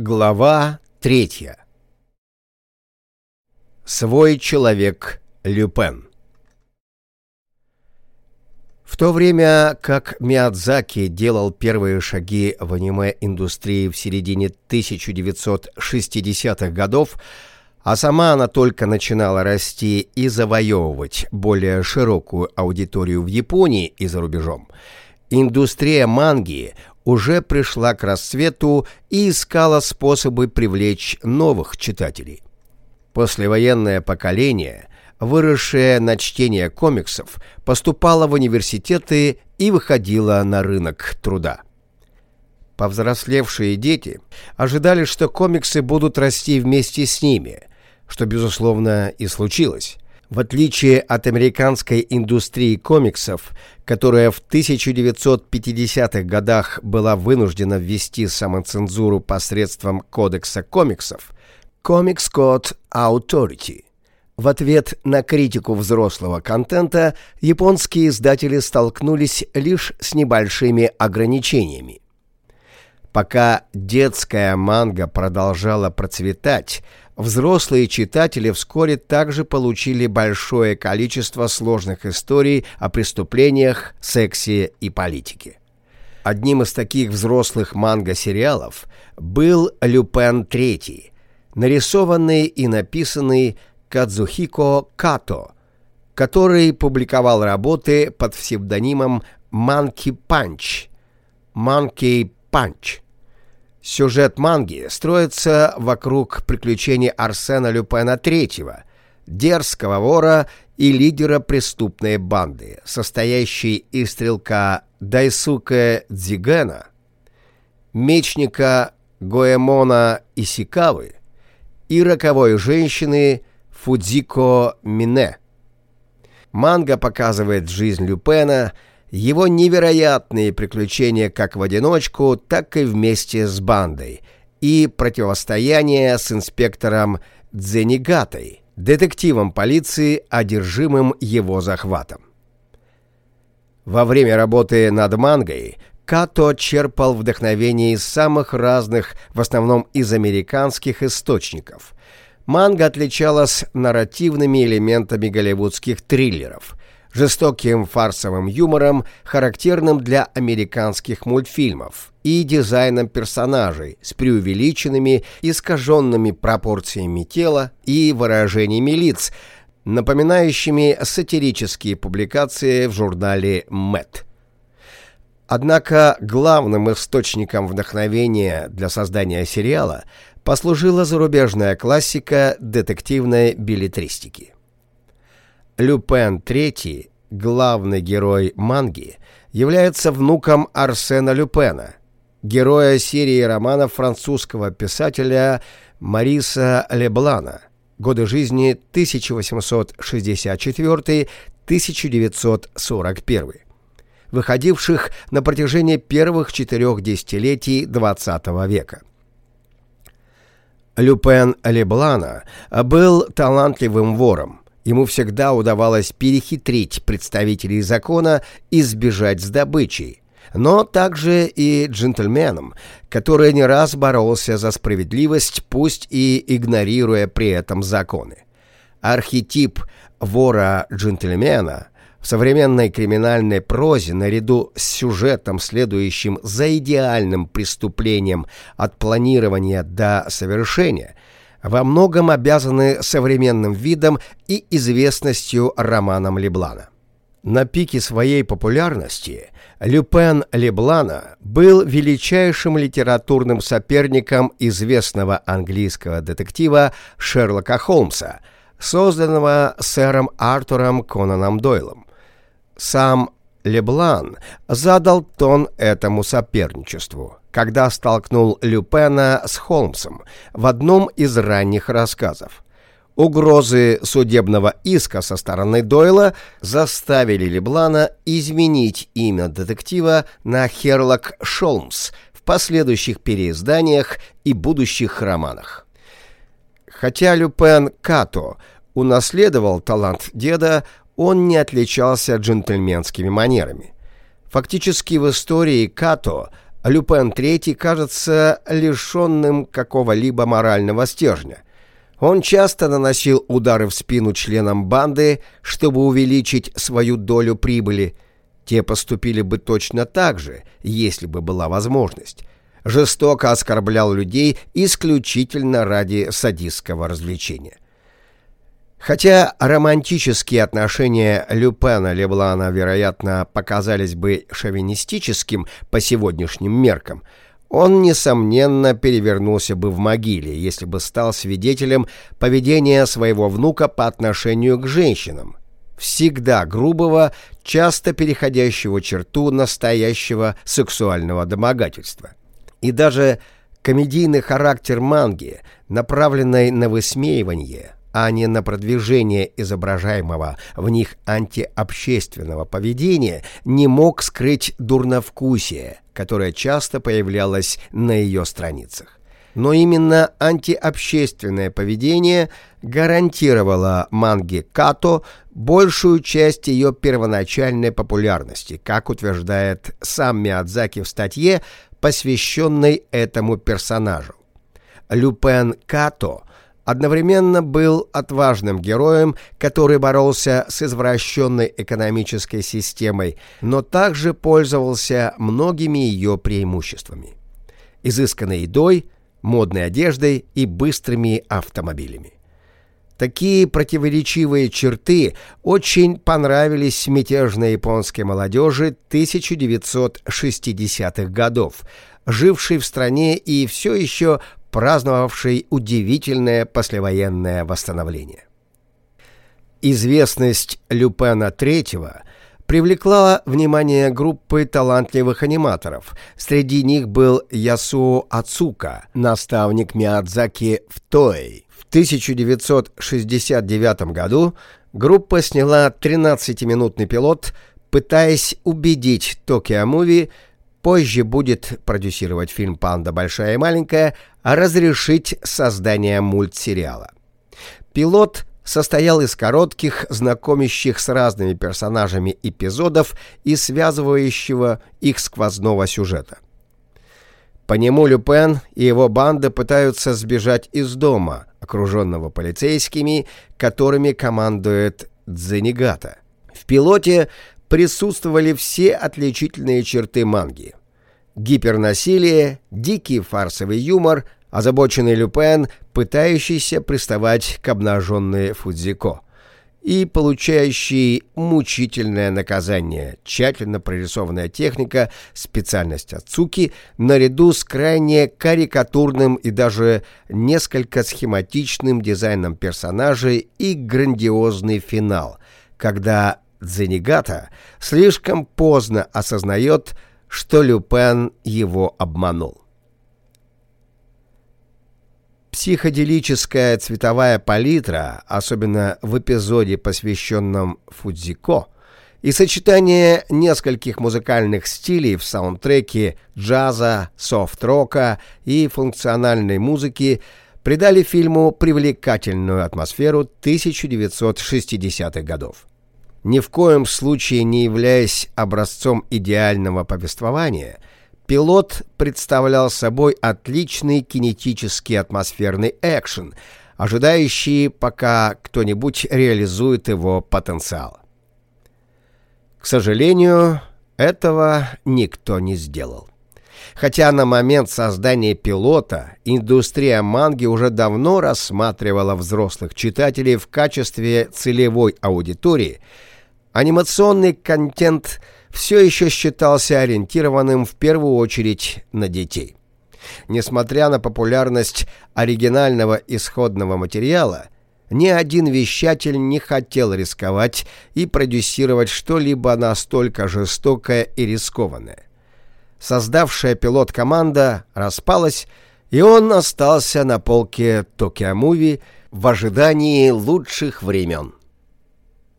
Глава третья. Свой человек Люпен. В то время как Миядзаки делал первые шаги в аниме-индустрии в середине 1960-х годов, а сама она только начинала расти и завоевывать более широкую аудиторию в Японии и за рубежом, индустрия манги уже пришла к расцвету и искала способы привлечь новых читателей. Послевоенное поколение, выросшее на чтение комиксов, поступало в университеты и выходило на рынок труда. Повзрослевшие дети ожидали, что комиксы будут расти вместе с ними, что, безусловно, и случилось. В отличие от американской индустрии комиксов, которая в 1950-х годах была вынуждена ввести самоцензуру посредством Кодекса комиксов, Comics Code Authority. В ответ на критику взрослого контента японские издатели столкнулись лишь с небольшими ограничениями. Пока детская манга продолжала процветать, Взрослые читатели вскоре также получили большое количество сложных историй о преступлениях, сексе и политике. Одним из таких взрослых манго-сериалов был «Люпен III», нарисованный и написанный Кадзухико Като, который публиковал работы под псевдонимом Monkey Punch. Monkey Punch – Сюжет манги строится вокруг приключений Арсена Люпена III, дерзкого вора и лидера преступной банды, состоящей из стрелка Дайсуке Дзигена, мечника Гоэмона Исикавы и роковой женщины Фудзико Мине. Манга показывает жизнь Люпена – его невероятные приключения как в одиночку, так и вместе с бандой, и противостояние с инспектором Дзенигатой, детективом полиции, одержимым его захватом. Во время работы над мангой Като черпал вдохновение из самых разных, в основном из американских источников. Манга отличалась нарративными элементами голливудских триллеров – жестоким фарсовым юмором, характерным для американских мультфильмов, и дизайном персонажей с преувеличенными, искаженными пропорциями тела и выражениями лиц, напоминающими сатирические публикации в журнале «Мэтт». Однако главным источником вдохновения для создания сериала послужила зарубежная классика детективной билетристики. Люпен III, главный герой манги, является внуком Арсена Люпена, героя серии романов французского писателя Мариса Леблана, годы жизни 1864-1941, выходивших на протяжении первых четырех десятилетий XX века. Люпен Леблана был талантливым вором, Ему всегда удавалось перехитрить представителей закона и сбежать с добычей, но также и джентльменом, который не раз боролся за справедливость, пусть и игнорируя при этом законы. Архетип вора-джентльмена в современной криминальной прозе наряду с сюжетом, следующим за идеальным преступлением от планирования до совершения – во многом обязаны современным видом и известностью романам Леблана. На пике своей популярности Люпен Леблана был величайшим литературным соперником известного английского детектива Шерлока Холмса, созданного сэром Артуром Конаном Дойлом. Сам Леблан задал тон этому соперничеству когда столкнул Люпена с Холмсом в одном из ранних рассказов. Угрозы судебного иска со стороны Дойла заставили Леблана изменить имя детектива на Херлок Шолмс в последующих переизданиях и будущих романах. Хотя Люпен Като унаследовал талант деда, он не отличался джентльменскими манерами. Фактически в истории Като – Люпен III кажется лишенным какого-либо морального стержня. Он часто наносил удары в спину членам банды, чтобы увеличить свою долю прибыли. Те поступили бы точно так же, если бы была возможность. Жестоко оскорблял людей исключительно ради садистского развлечения. Хотя романтические отношения Люпена Леблана, вероятно, показались бы шовинистическим по сегодняшним меркам, он, несомненно, перевернулся бы в могиле, если бы стал свидетелем поведения своего внука по отношению к женщинам, всегда грубого, часто переходящего черту настоящего сексуального домогательства. И даже комедийный характер манги, направленный на высмеивание – а не на продвижение изображаемого в них антиобщественного поведения, не мог скрыть дурновкусие, которое часто появлялось на ее страницах. Но именно антиобщественное поведение гарантировало манге Като большую часть ее первоначальной популярности, как утверждает сам Миядзаки в статье, посвященной этому персонажу. Люпен Като – одновременно был отважным героем, который боролся с извращенной экономической системой, но также пользовался многими ее преимуществами. Изысканной едой, модной одеждой и быстрыми автомобилями. Такие противоречивые черты очень понравились мятежной японской молодежи 1960-х годов, жившей в стране и все еще праздновавший удивительное послевоенное восстановление. Известность Люпена III привлекла внимание группы талантливых аниматоров. Среди них был Ясуо Ацука, наставник Миядзаки в Той. В 1969 году группа сняла 13-минутный пилот, пытаясь убедить Tokyo Movie позже будет продюсировать фильм «Панда большая и маленькая», разрешить создание мультсериала. Пилот состоял из коротких, знакомящих с разными персонажами эпизодов и связывающего их сквозного сюжета. По нему Люпен и его банда пытаются сбежать из дома, окруженного полицейскими, которыми командует Дзенигата. В пилоте присутствовали все отличительные черты манги. Гипернасилие, дикий фарсовый юмор, озабоченный Люпен, пытающийся приставать к обнаженной Фудзико и получающий мучительное наказание, тщательно прорисованная техника, специальность Ацуки, наряду с крайне карикатурным и даже несколько схематичным дизайном персонажей и грандиозный финал, когда Дзенигата слишком поздно осознает, что Люпен его обманул. Психоделическая цветовая палитра, особенно в эпизоде, посвященном Фудзико, и сочетание нескольких музыкальных стилей в саундтреке джаза, софт-рока и функциональной музыки придали фильму привлекательную атмосферу 1960-х годов ни в коем случае не являясь образцом идеального повествования, пилот представлял собой отличный кинетический атмосферный экшен, ожидающий, пока кто-нибудь реализует его потенциал. К сожалению, этого никто не сделал. Хотя на момент создания пилота индустрия манги уже давно рассматривала взрослых читателей в качестве целевой аудитории – Анимационный контент все еще считался ориентированным в первую очередь на детей. Несмотря на популярность оригинального исходного материала, ни один вещатель не хотел рисковать и продюсировать что-либо настолько жестокое и рискованное. Создавшая пилот команда распалась, и он остался на полке Tokyo Movie в ожидании лучших времен.